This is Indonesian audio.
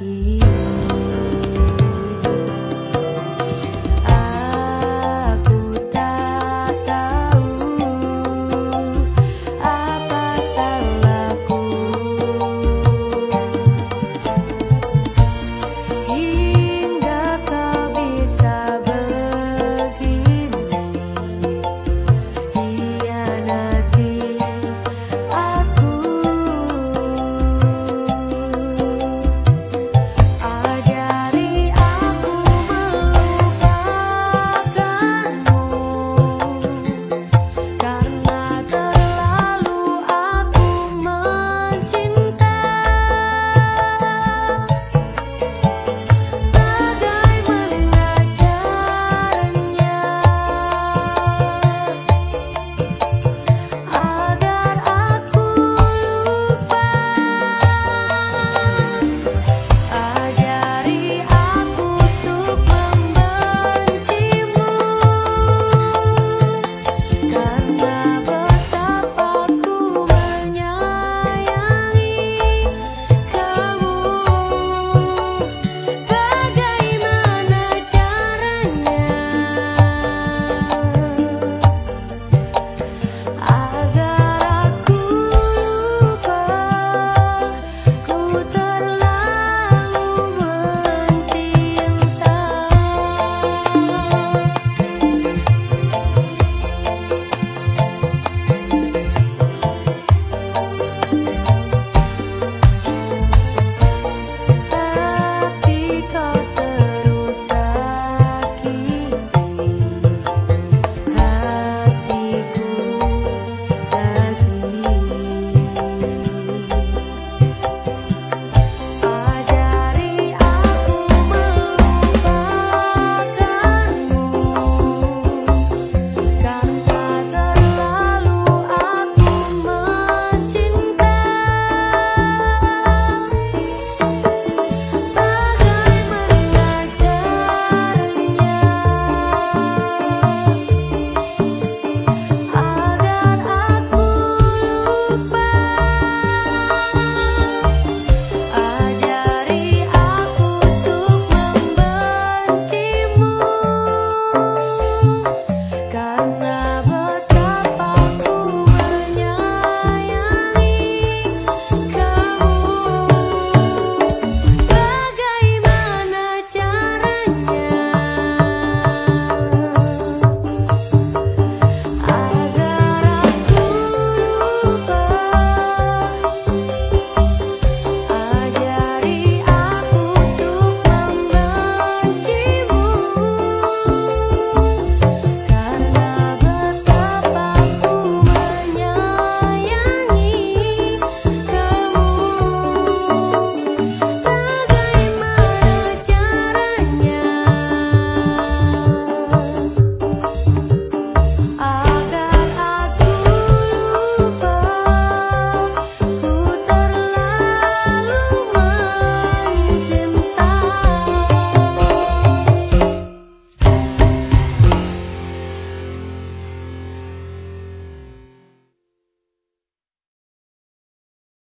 lagi.